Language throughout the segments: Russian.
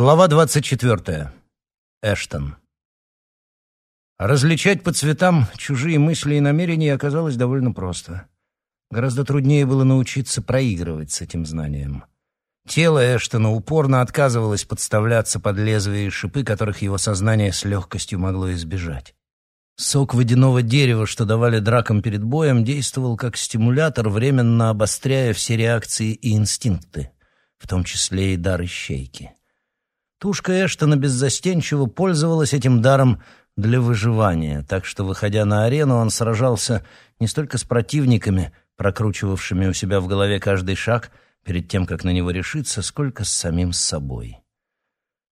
Глава 24. Эштон. Различать по цветам чужие мысли и намерения оказалось довольно просто. Гораздо труднее было научиться проигрывать с этим знанием. Тело Эштона упорно отказывалось подставляться под лезвия и шипы, которых его сознание с легкостью могло избежать. Сок водяного дерева, что давали дракам перед боем, действовал как стимулятор, временно обостряя все реакции и инстинкты, в том числе и дар ищейки. Тушка Эштона беззастенчиво пользовалась этим даром для выживания, так что, выходя на арену, он сражался не столько с противниками, прокручивавшими у себя в голове каждый шаг перед тем, как на него решиться, сколько с самим собой.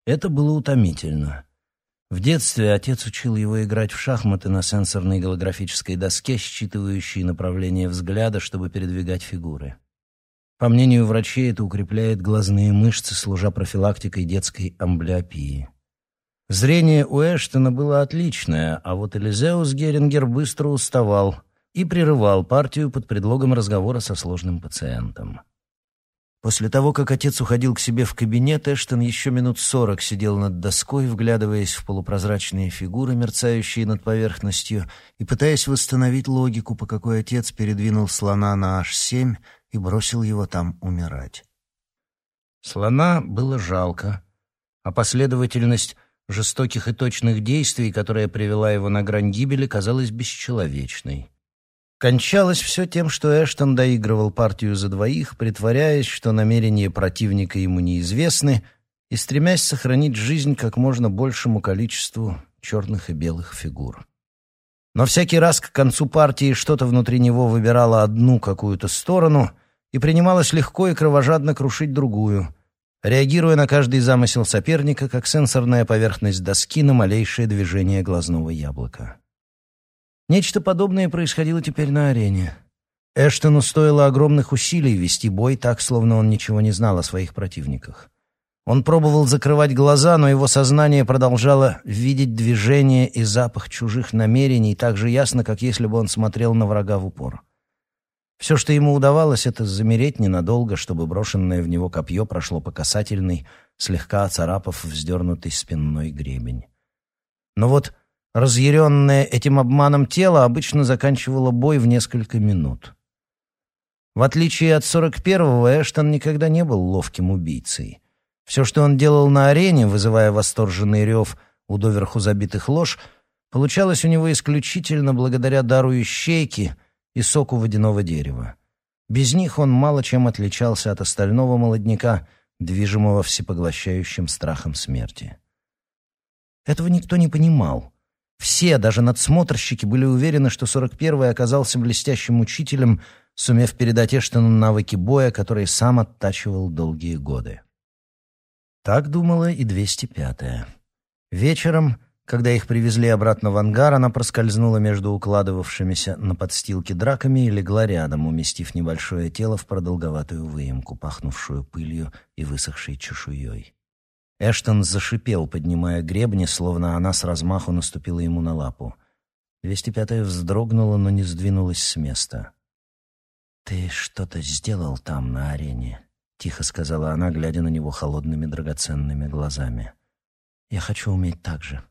Это было утомительно. В детстве отец учил его играть в шахматы на сенсорной голографической доске, считывающей направление взгляда, чтобы передвигать фигуры. По мнению врачей, это укрепляет глазные мышцы, служа профилактикой детской амблиопии. Зрение у Эштона было отличное, а вот Элизеус Герингер быстро уставал и прерывал партию под предлогом разговора со сложным пациентом. После того, как отец уходил к себе в кабинет, Эштон еще минут сорок сидел над доской, вглядываясь в полупрозрачные фигуры, мерцающие над поверхностью, и пытаясь восстановить логику, по какой отец передвинул слона на H7 и бросил его там умирать. Слона было жалко, а последовательность жестоких и точных действий, которая привела его на грань гибели, казалась бесчеловечной. Кончалось все тем, что Эштон доигрывал партию за двоих, притворяясь, что намерения противника ему неизвестны, и стремясь сохранить жизнь как можно большему количеству черных и белых фигур. Но всякий раз к концу партии что-то внутри него выбирало одну какую-то сторону — и принималась легко и кровожадно крушить другую, реагируя на каждый замысел соперника, как сенсорная поверхность доски на малейшее движение глазного яблока. Нечто подобное происходило теперь на арене. Эштону стоило огромных усилий вести бой так, словно он ничего не знал о своих противниках. Он пробовал закрывать глаза, но его сознание продолжало видеть движение и запах чужих намерений так же ясно, как если бы он смотрел на врага в упор. Все, что ему удавалось, это замереть ненадолго, чтобы брошенное в него копье прошло по касательной, слегка оцарапав вздернутый спинной гребень. Но вот разъяренное этим обманом тело обычно заканчивало бой в несколько минут. В отличие от 41-го, Эштон никогда не был ловким убийцей. Все, что он делал на арене, вызывая восторженный рев у доверху забитых лож, получалось у него исключительно благодаря дару ищейки — и соку водяного дерева. Без них он мало чем отличался от остального молодняка, движимого всепоглощающим страхом смерти. Этого никто не понимал. Все, даже надсмотрщики, были уверены, что 41-й оказался блестящим учителем, сумев передать Эштону навыки боя, которые сам оттачивал долгие годы. Так думала и 205-я. Вечером когда их привезли обратно в ангар, она проскользнула между укладывавшимися на подстилке драками и легла рядом, уместив небольшое тело в продолговатую выемку, пахнувшую пылью и высохшей чешуей. Эштон зашипел, поднимая гребни, словно она с размаху наступила ему на лапу. 205-я вздрогнула, но не сдвинулась с места. «Ты что-то сделал там, на арене», — тихо сказала она, глядя на него холодными драгоценными глазами. «Я хочу уметь так же».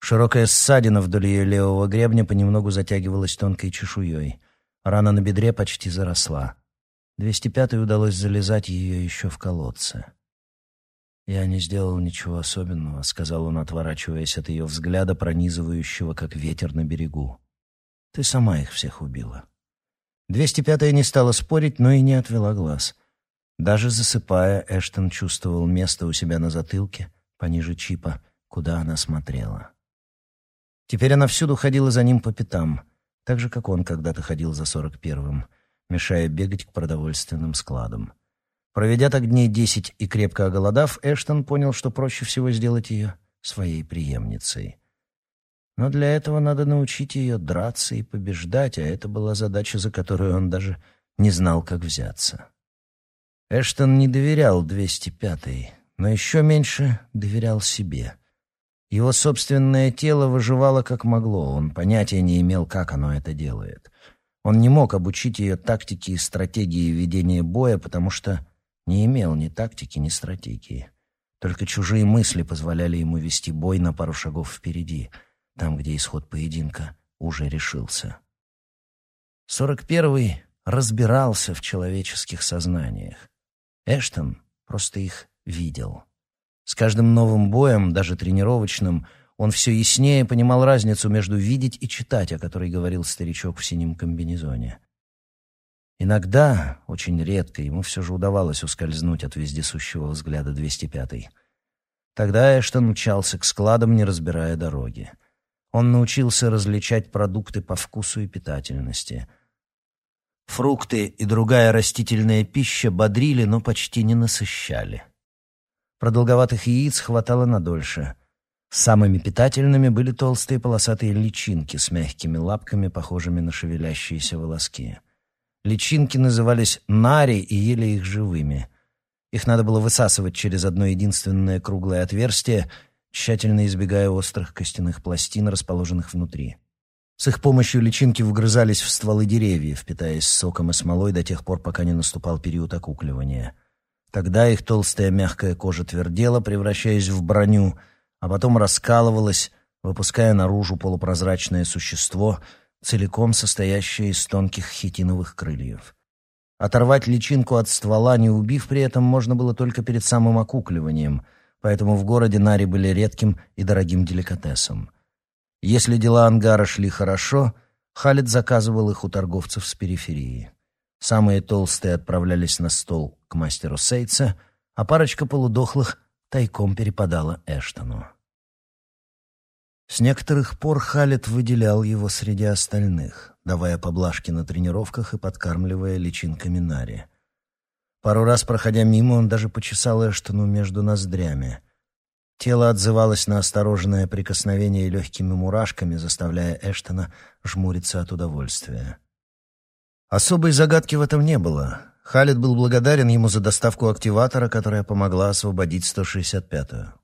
Широкая ссадина вдоль ее левого гребня понемногу затягивалась тонкой чешуей. Рана на бедре почти заросла. 205-й удалось залезать ее еще в колодце. «Я не сделал ничего особенного», — сказал он, отворачиваясь от ее взгляда, пронизывающего, как ветер на берегу. «Ты сама их всех убила». 205-я не стала спорить, но и не отвела глаз. Даже засыпая, Эштон чувствовал место у себя на затылке, пониже чипа, куда она смотрела. Теперь она всюду ходила за ним по пятам, так же, как он когда-то ходил за сорок первым, мешая бегать к продовольственным складам. Проведя так дней десять и крепко оголодав, Эштон понял, что проще всего сделать ее своей преемницей. Но для этого надо научить ее драться и побеждать, а это была задача, за которую он даже не знал, как взяться. Эштон не доверял 205-й, но еще меньше доверял себе — его собственное тело выживало как могло, он понятия не имел, как оно это делает. Он не мог обучить ее тактике и стратегии ведения боя, потому что не имел ни тактики, ни стратегии. Только чужие мысли позволяли ему вести бой на пару шагов впереди, там, где исход поединка уже решился. Сорок первый разбирался в человеческих сознаниях. Эштон просто их видел. С каждым новым боем, даже тренировочным, он все яснее понимал разницу между видеть и читать, о которой говорил старичок в синем комбинезоне. Иногда, очень редко, ему все же удавалось ускользнуть от вездесущего взгляда 205-й. Тогда Эштон мчался к складам, не разбирая дороги. Он научился различать продукты по вкусу и питательности. Фрукты и другая растительная пища бодрили, но почти не насыщали. Продолговатых яиц хватало надольше. Самыми питательными были толстые полосатые личинки с мягкими лапками, похожими на шевелящиеся волоски. Личинки назывались нари и ели их живыми. Их надо было высасывать через одно единственное круглое отверстие, тщательно избегая острых костяных пластин, расположенных внутри. С их помощью личинки вгрызались в стволы деревьев, питаясь соком и смолой до тех пор, пока не наступал период окукливания. Тогда их толстая мягкая кожа твердела, превращаясь в броню, а потом раскалывалась, выпуская наружу полупрозрачное существо, целиком состоящее из тонких хитиновых крыльев. Оторвать личинку от ствола, не убив при этом, можно было только перед самым окукливанием, поэтому в городе нари были редким и дорогим деликатесом. Если дела ангара шли хорошо, Халид заказывал их у торговцев с периферии. Самые толстые отправлялись на стол к мастеру Сейтса, а парочка полудохлых тайком перепадала Эштону. С некоторых пор Халет выделял его среди остальных, давая поблажки на тренировках и подкармливая личинками Нари. Пару раз, проходя мимо, он даже почесал Эштону между ноздрями. Тело отзывалось на осторожное прикосновение легкими мурашками, заставляя Эштона жмуриться от удовольствия. Особой загадки в этом не было. Халид был благодарен ему за доставку активатора, которая помогла освободить 165-ю.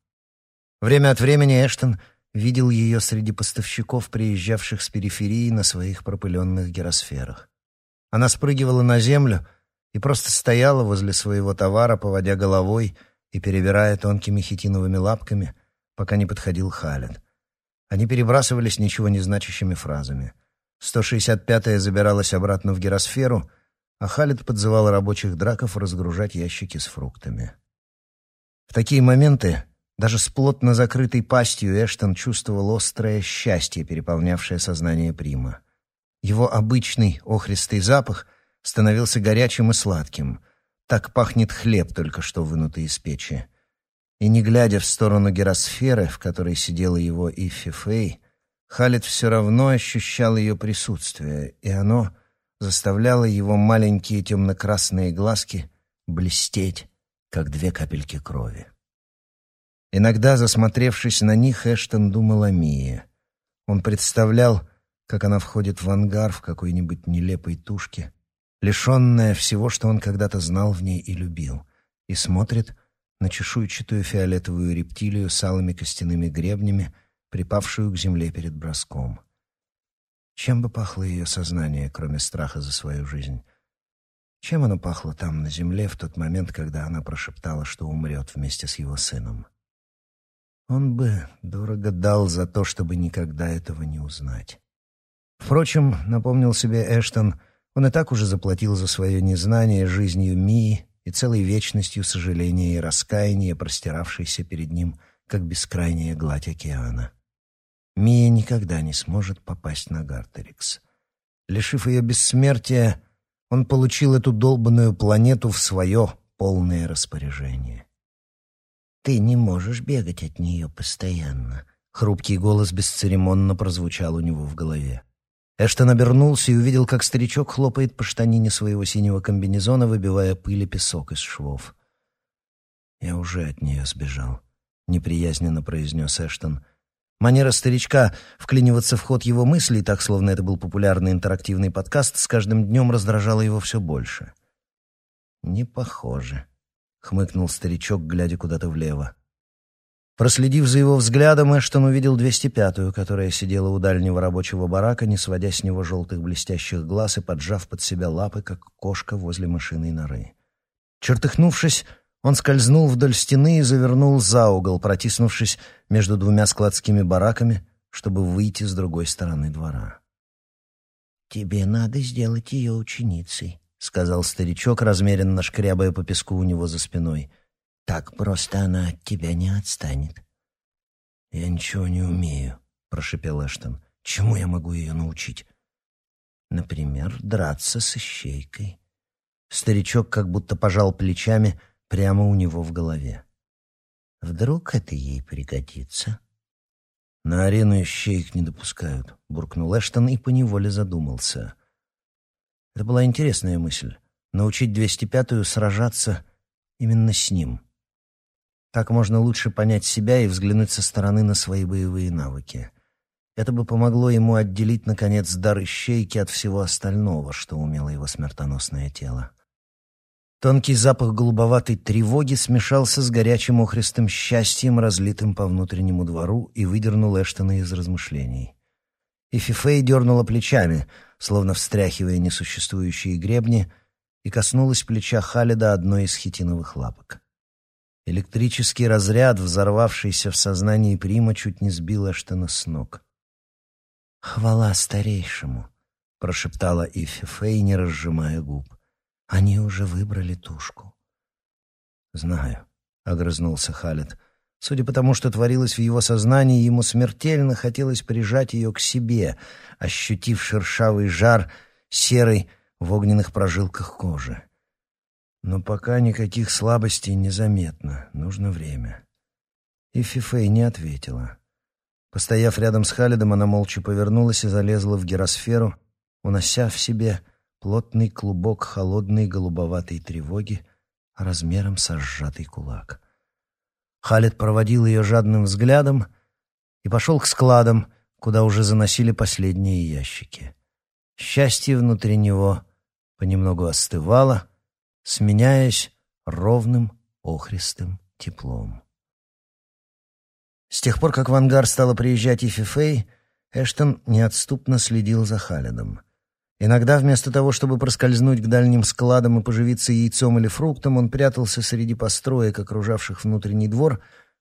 Время от времени Эштон видел ее среди поставщиков, приезжавших с периферии на своих пропыленных гиросферах. Она спрыгивала на землю и просто стояла возле своего товара, поводя головой и перебирая тонкими хитиновыми лапками, пока не подходил Халид. Они перебрасывались ничего не значащими фразами — 165-я забиралась обратно в гиросферу, а Халид подзывал рабочих драков разгружать ящики с фруктами. В такие моменты даже с плотно закрытой пастью Эштон чувствовал острое счастье, переполнявшее сознание Прима. Его обычный охристый запах становился горячим и сладким. Так пахнет хлеб, только что вынутый из печи. И не глядя в сторону гиросферы, в которой сидела его Иффи Фэй, Халид все равно ощущал ее присутствие, и оно заставляло его маленькие темно-красные глазки блестеть, как две капельки крови. Иногда, засмотревшись на них, Эштон думал о Мии. Он представлял, как она входит в ангар в какой-нибудь нелепой тушке, лишенная всего, что он когда-то знал в ней и любил, и смотрит на чешуйчатую фиолетовую рептилию с алыми костяными гребнями, припавшую к земле перед броском. Чем бы пахло ее сознание, кроме страха за свою жизнь? Чем оно пахло там, на земле, в тот момент, когда она прошептала, что умрет вместе с его сыном? Он бы дорого дал за то, чтобы никогда этого не узнать. Впрочем, напомнил себе Эштон, он и так уже заплатил за свое незнание жизнью Мии и целой вечностью сожаления и раскаяния, простиравшейся перед ним, как бескрайняя гладь океана. Мия никогда не сможет попасть на Гартерикс. Лишив ее бессмертия, он получил эту долбанную планету в свое полное распоряжение. «Ты не можешь бегать от нее постоянно», — хрупкий голос бесцеремонно прозвучал у него в голове. Эштон обернулся и увидел, как старичок хлопает по штанине своего синего комбинезона, выбивая пыль и песок из швов. «Я уже от нее сбежал», — неприязненно произнес Эштон, — Манера старичка вклиниваться в ход его мыслей, так словно это был популярный интерактивный подкаст, с каждым днем раздражала его все больше. «Не похоже», — хмыкнул старичок, глядя куда-то влево. Проследив за его взглядом, Эштон увидел 205-ю, которая сидела у дальнего рабочего барака, не сводя с него желтых блестящих глаз и поджав под себя лапы, как кошка возле машины норы. Чертыхнувшись, Он скользнул вдоль стены и завернул за угол, протиснувшись между двумя складскими бараками, чтобы выйти с другой стороны двора. «Тебе надо сделать ее ученицей», — сказал старичок, размеренно шкрябая по песку у него за спиной. «Так просто она от тебя не отстанет». «Я ничего не умею», — прошепел Эштон. «Чему я могу ее научить?» «Например, драться с ищейкой». Старичок как будто пожал плечами прямо у него в голове. «Вдруг это ей пригодится?» «На арену ищеек не допускают», — буркнул Эштон и поневоле задумался. Это была интересная мысль — научить 205-ю сражаться именно с ним. Так можно лучше понять себя и взглянуть со стороны на свои боевые навыки. Это бы помогло ему отделить, наконец, дар ищейки от всего остального, что умело его смертоносное тело. Тонкий запах голубоватой тревоги смешался с горячим охристым счастьем, разлитым по внутреннему двору, и выдернул Эштона из размышлений. И Фифей дернула плечами, словно встряхивая несуществующие гребни, и коснулась плеча Халида одной из хитиновых лапок. Электрический разряд, взорвавшийся в сознании Прима, чуть не сбил Эштона с ног. «Хвала старейшему!» — прошептала Ифи не разжимая губ. «Они уже выбрали тушку». «Знаю», — огрызнулся Халид. Судя по тому, что творилось в его сознании, ему смертельно хотелось прижать ее к себе, ощутив шершавый жар серой в огненных прожилках кожи. Но пока никаких слабостей незаметно. Нужно время. И Фифей не ответила. Постояв рядом с Халидом, она молча повернулась и залезла в гиросферу, унося в себе плотный клубок холодной голубоватой тревоги размером со сжатый кулак. Халид проводил ее жадным взглядом и пошел к складам, куда уже заносили последние ящики. Счастье внутри него понемногу остывало — сменяясь ровным охристым теплом. С тех пор, как в ангар стала приезжать Ифи Фэй, Эштон неотступно следил за Халидом. Иногда вместо того, чтобы проскользнуть к дальним складам и поживиться яйцом или фруктом, он прятался среди построек, окружавших внутренний двор,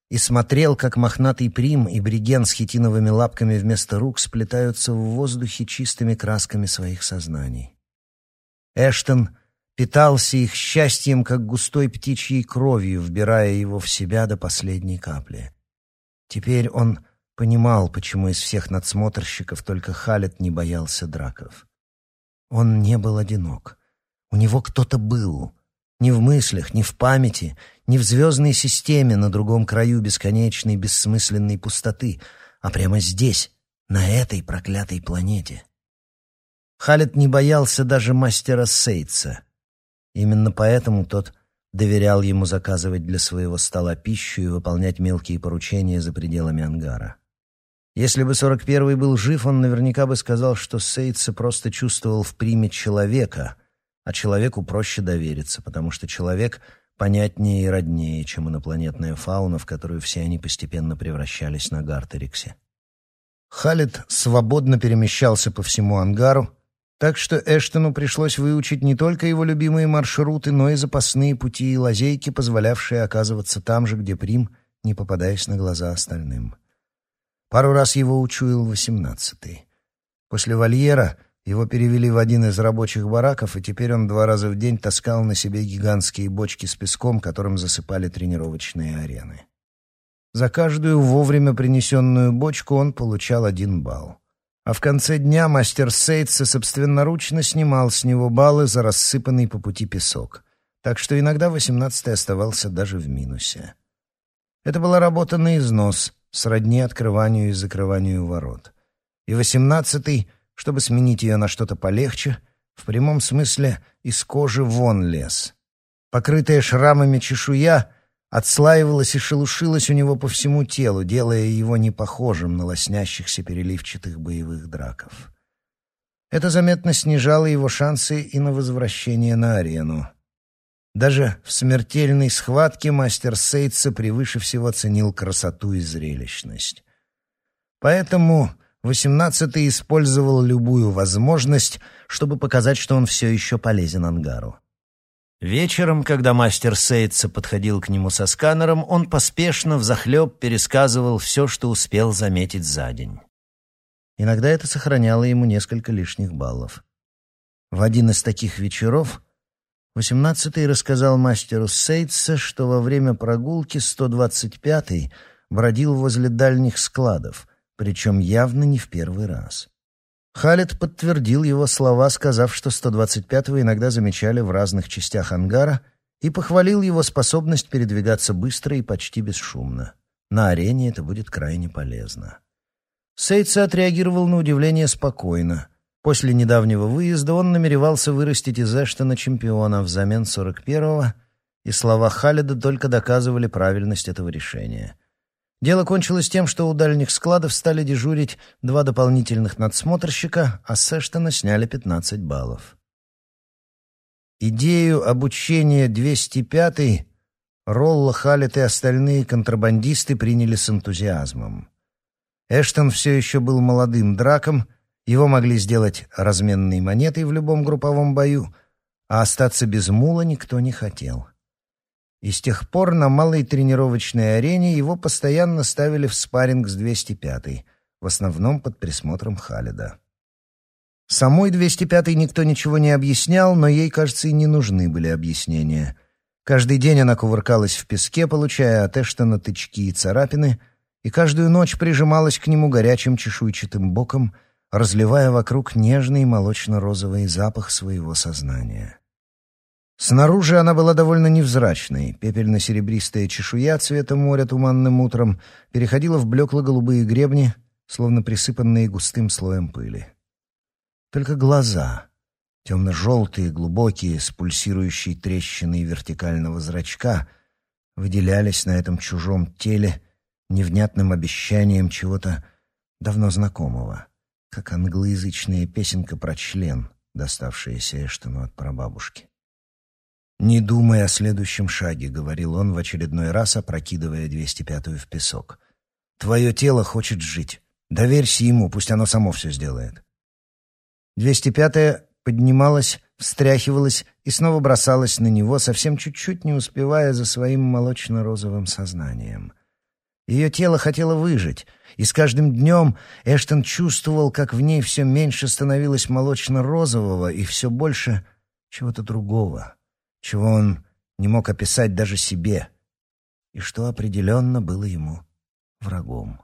и смотрел, как мохнатый прим и бриген с хитиновыми лапками вместо рук сплетаются в воздухе чистыми красками своих сознаний. Эштон — питался их счастьем, как густой птичьей кровью, вбирая его в себя до последней капли. Теперь он понимал, почему из всех надсмотрщиков только Халет не боялся драков. Он не был одинок. У него кто-то был. Не в мыслях, не в памяти, не в звездной системе на другом краю бесконечной бессмысленной пустоты, а прямо здесь, на этой проклятой планете. Халет не боялся даже мастера Сейтса, Именно поэтому тот доверял ему заказывать для своего стола пищу и выполнять мелкие поручения за пределами ангара. Если бы 41-й был жив, он наверняка бы сказал, что Сейтса просто чувствовал в приме человека, а человеку проще довериться, потому что человек понятнее и роднее, чем инопланетная фауна, в которую все они постепенно превращались на Гартериксе. Халид свободно перемещался по всему ангару, так что Эштону пришлось выучить не только его любимые маршруты, но и запасные пути и лазейки, позволявшие оказываться там же, где Прим, не попадаясь на глаза остальным. Пару раз его учуял восемнадцатый. После вольера его перевели в один из рабочих бараков, и теперь он два раза в день таскал на себе гигантские бочки с песком, которым засыпали тренировочные арены. За каждую вовремя принесенную бочку он получал один балл. А в конце дня мастер Сейтса собственноручно снимал с него баллы за рассыпанный по пути песок. Так что иногда восемнадцатый оставался даже в минусе. Это была работа на износ, сродни открыванию и закрыванию ворот. И восемнадцатый, чтобы сменить ее на что-то полегче, в прямом смысле из кожи вон лез. Покрытая шрамами чешуя — отслаивалась и шелушилась у него по всему телу, делая его непохожим на лоснящихся переливчатых боевых драков. Это заметно снижало его шансы и на возвращение на арену. Даже в смертельной схватке мастер Сейтса превыше всего ценил красоту и зрелищность. Поэтому восемнадцатый использовал любую возможность, чтобы показать, что он все еще полезен ангару. Вечером, когда мастер Сейтса подходил к нему со сканером, он поспешно взахлеб пересказывал все, что успел заметить за день. Иногда это сохраняло ему несколько лишних баллов. В один из таких вечеров восемнадцатый рассказал мастеру Сейтса, что во время прогулки 125-й бродил возле дальних складов, причем явно не в первый раз. Халид подтвердил его слова, сказав, что 125-го иногда замечали в разных частях ангара, и похвалил его способность передвигаться быстро и почти бесшумно. На арене это будет крайне полезно. Сейтса отреагировал на удивление спокойно. После недавнего выезда он намеревался вырастить из Эштона чемпиона взамен 41-го, и слова Халида только доказывали правильность этого решения — Дело кончилось тем, что у дальних складов стали дежурить два дополнительных надсмотрщика, а с Эштона сняли 15 баллов. Идею обучения 205-й Ролла, Халет и остальные контрабандисты приняли с энтузиазмом. Эштон все еще был молодым драком, его могли сделать разменной монетой в любом групповом бою, а остаться без мула никто не хотел. И с тех пор на малой тренировочной арене его постоянно ставили в спарринг с 205-й, в основном под присмотром Халида. Самой 205-й никто ничего не объяснял, но ей, кажется, и не нужны были объяснения. Каждый день она кувыркалась в песке, получая от Эштона тычки и царапины, и каждую ночь прижималась к нему горячим чешуйчатым боком, разливая вокруг нежный молочно-розовый запах своего сознания. Снаружи она была довольно невзрачной. Пепельно-серебристая чешуя цвета моря туманным утром переходила в блекло-голубые гребни, словно присыпанные густым слоем пыли. Только глаза, темно-желтые, глубокие, с пульсирующей трещиной вертикального зрачка, выделялись на этом чужом теле невнятным обещанием чего-то давно знакомого, как англоязычная песенка про член, доставшаяся Эштону от прабабушки. «Не думай о следующем шаге», — говорил он в очередной раз, опрокидывая 205-ю в песок. «Твое тело хочет жить. Доверься ему, пусть оно само все сделает». 205-я поднималась, встряхивалась и снова бросалась на него, совсем чуть-чуть не успевая за своим молочно-розовым сознанием. Ее тело хотело выжить, и с каждым днем Эштон чувствовал, как в ней все меньше становилось молочно-розового и все больше чего-то другого чего он не мог описать даже себе, и что определенно было ему врагом.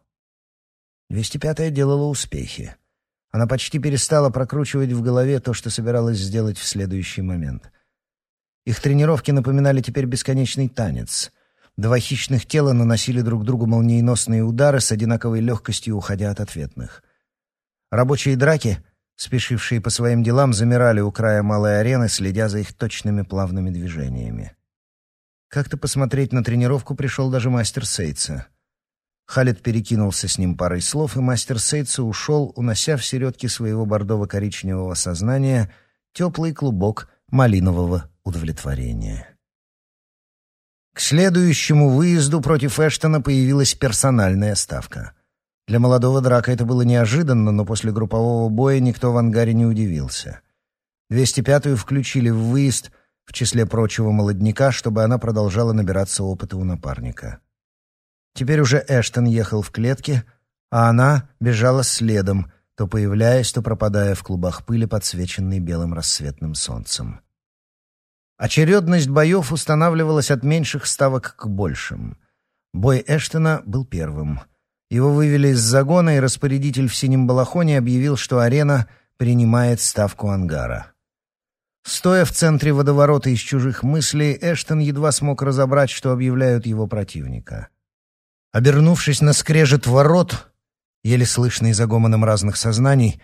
205-я делала успехи. Она почти перестала прокручивать в голове то, что собиралась сделать в следующий момент. Их тренировки напоминали теперь бесконечный танец. Два хищных тела наносили друг другу молниеносные удары с одинаковой легкостью, уходя от ответных. Рабочие драки спешившие по своим делам, замирали у края малой арены, следя за их точными плавными движениями. Как-то посмотреть на тренировку пришел даже мастер Сейтса. Халид перекинулся с ним парой слов, и мастер Сейтса ушел, унося в середке своего бордово-коричневого сознания теплый клубок малинового удовлетворения. К следующему выезду против Эштона появилась персональная ставка — для молодого драка это было неожиданно, но после группового боя никто в ангаре не удивился. 205-ю включили в выезд в числе прочего молодняка, чтобы она продолжала набираться опыта у напарника. Теперь уже Эштон ехал в клетке, а она бежала следом, то появляясь, то пропадая в клубах пыли, подсвеченной белым рассветным солнцем. Очередность боев устанавливалась от меньших ставок к большим. Бой Эштона был первым. Его вывели из загона, и распорядитель в синем балахоне объявил, что арена принимает ставку ангара. Стоя в центре водоворота из чужих мыслей, Эштон едва смог разобрать, что объявляют его противника. Обернувшись на скрежет ворот, еле слышный за гомоном разных сознаний,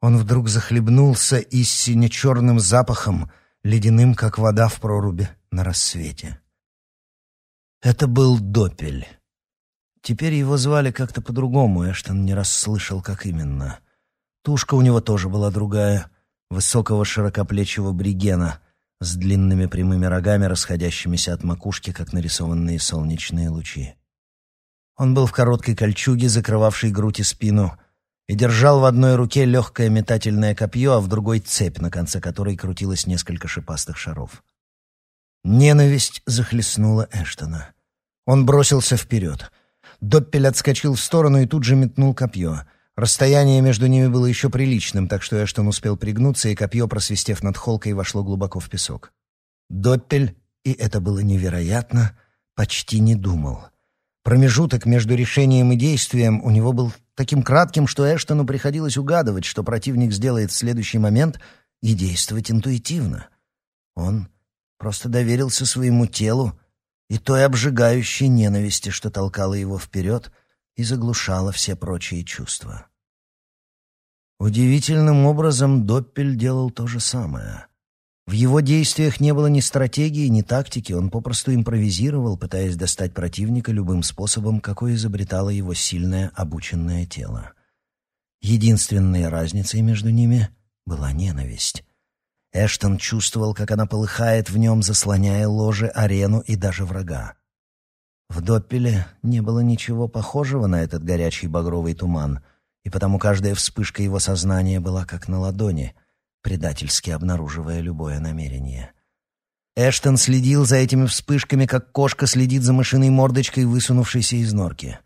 он вдруг захлебнулся истинно черным запахом, ледяным, как вода в проруби на рассвете. Это был допель. Теперь его звали как-то по-другому, Эштон не расслышал, как именно. Тушка у него тоже была другая, высокого широкоплечего бригена с длинными прямыми рогами, расходящимися от макушки, как нарисованные солнечные лучи. Он был в короткой кольчуге, закрывавшей грудь и спину, и держал в одной руке легкое метательное копье, а в другой — цепь, на конце которой крутилось несколько шипастых шаров. Ненависть захлестнула Эштона. Он бросился вперед. Доппель отскочил в сторону и тут же метнул копье. Расстояние между ними было еще приличным, так что Эштон успел пригнуться, и копье, просвистев над холкой, вошло глубоко в песок. Доппель, и это было невероятно, почти не думал. Промежуток между решением и действием у него был таким кратким, что Эштону приходилось угадывать, что противник сделает в следующий момент, и действовать интуитивно. Он просто доверился своему телу и той обжигающей ненависти, что толкала его вперед и заглушала все прочие чувства. Удивительным образом Доппель делал то же самое. В его действиях не было ни стратегии, ни тактики, он попросту импровизировал, пытаясь достать противника любым способом, какой изобретало его сильное обученное тело. Единственной разницей между ними была ненависть. Эштон чувствовал, как она полыхает в нем, заслоняя ложе, арену и даже врага. В Доппеле не было ничего похожего на этот горячий багровый туман, и потому каждая вспышка его сознания была как на ладони — предательски обнаруживая любое намерение. Эштон следил за этими вспышками, как кошка следит за мышиной мордочкой, высунувшейся из норки.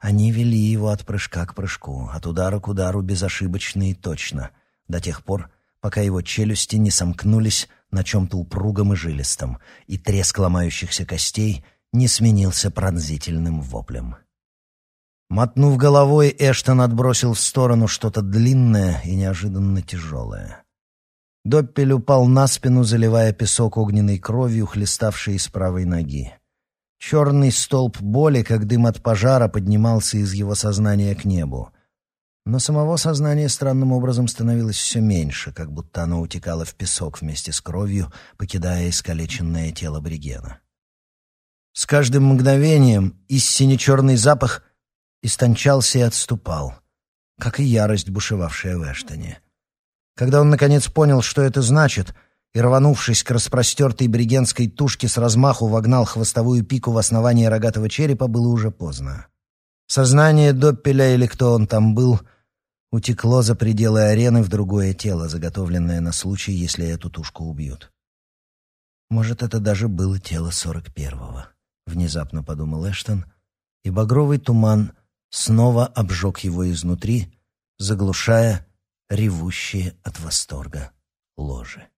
Они вели его от прыжка к прыжку, от удара к удару безошибочно и точно, до тех пор, пока его челюсти не сомкнулись на чем-то упругом и жилистом, и треск ломающихся костей не сменился пронзительным воплем. Мотнув головой, Эштон отбросил в сторону что-то длинное и неожиданно тяжелое. Доппель упал на спину, заливая песок огненной кровью, хлеставшей из правой ноги. Черный столб боли, как дым от пожара, поднимался из его сознания к небу. Но самого сознания странным образом становилось все меньше, как будто оно утекало в песок вместе с кровью, покидая искалеченное тело Бригена. С каждым мгновением истинно черный запах истончался и отступал, как и ярость, бушевавшая в Эштоне. Когда он, наконец, понял, что это значит, и, рванувшись к распростертой бригенской тушке с размаху, вогнал хвостовую пику в основание рогатого черепа, было уже поздно. Сознание Доппеля или кто он там был утекло за пределы арены в другое тело, заготовленное на случай, если эту тушку убьют. Может, это даже было тело сорок первого, внезапно подумал Эштон, и багровый туман снова обжег его изнутри, заглушая ревущие от восторга ложи.